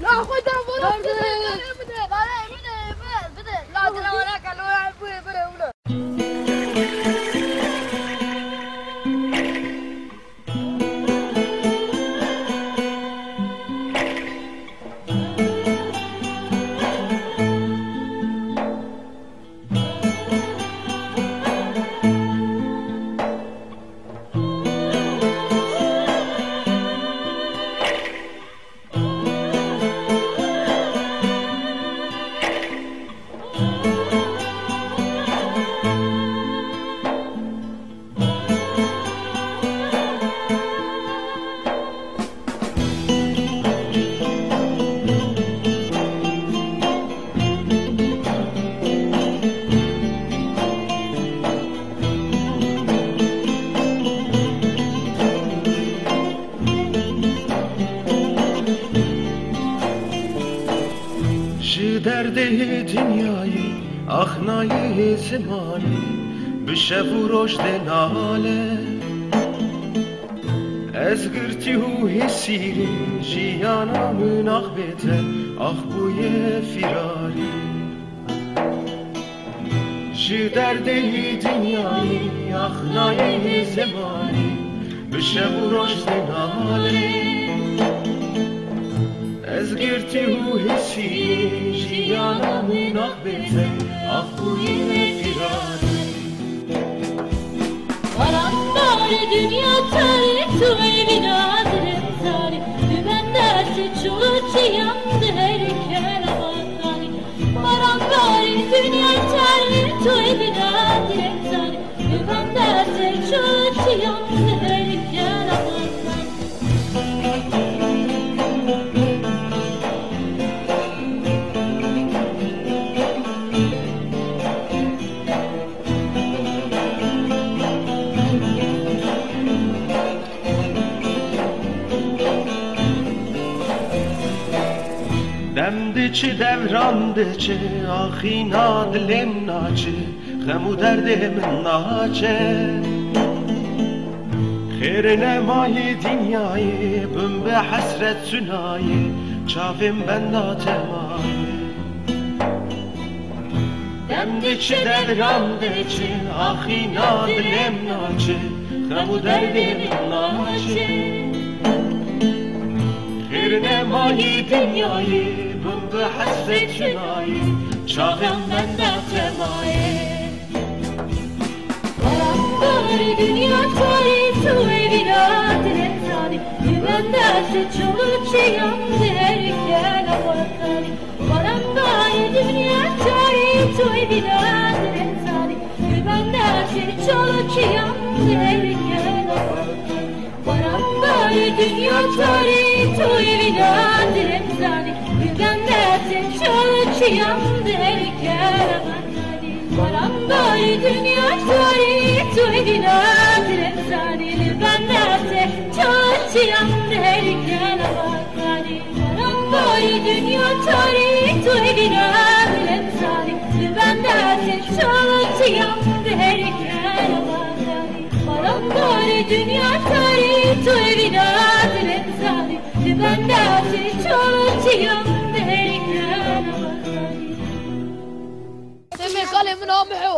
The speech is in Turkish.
لا خدا ولا بده. بده بده بده بده لا ترى وراك لا بده بده بده شی درده دنیایی اخنای زمانی بشه و رشد ناله. از گرتی و حسیری جیانا من آخ بیته آخ بوی فراری شی درده دنیایی اخنای زمانی بشه و رشد ناله. günah benzer Ah bu yine firarım Parambar dünya tarih Tüveyli nazire tarih Dübender suçlu çiyandı her kervanlar Parambar dünya tarih Tüveyli nazire tarih Dübender suçlu çiyandı her kervanlar Thank you. keravatari دمدچه دورandچه آخی نادلم ناچه غمو دردم ناچه خیر نمای dünyayı بم به حسرت سنایی چاوم ben ناتمایی دمدچه دورandچه آخی نادلم ناچه غمو دردم ناچه Birine mayi dünyayı Buldu hasret şınayı Çağım bende temayı. Paramparı dünya tarih Tuğeri nadire tarih Güvende hasret çoluk şey yaptı Erken abartani Paramparı dünya tarih Tuğeri nadire tarih Güvende hasret çoluk şey yaptı Erken abartani Paramparı dünya tarih tu evinadır tari Ben dersi çuluçi yandı her keravatari Parambar dünya tari tu evinadır tari Ben dersi çuluçi yandı her keravatari Parambar dünya tari tu evinadır tari Ben dersi çuluçi yandı her keravatari Parambar dünya çuluçi yandı her keravatari تمي قال من امحو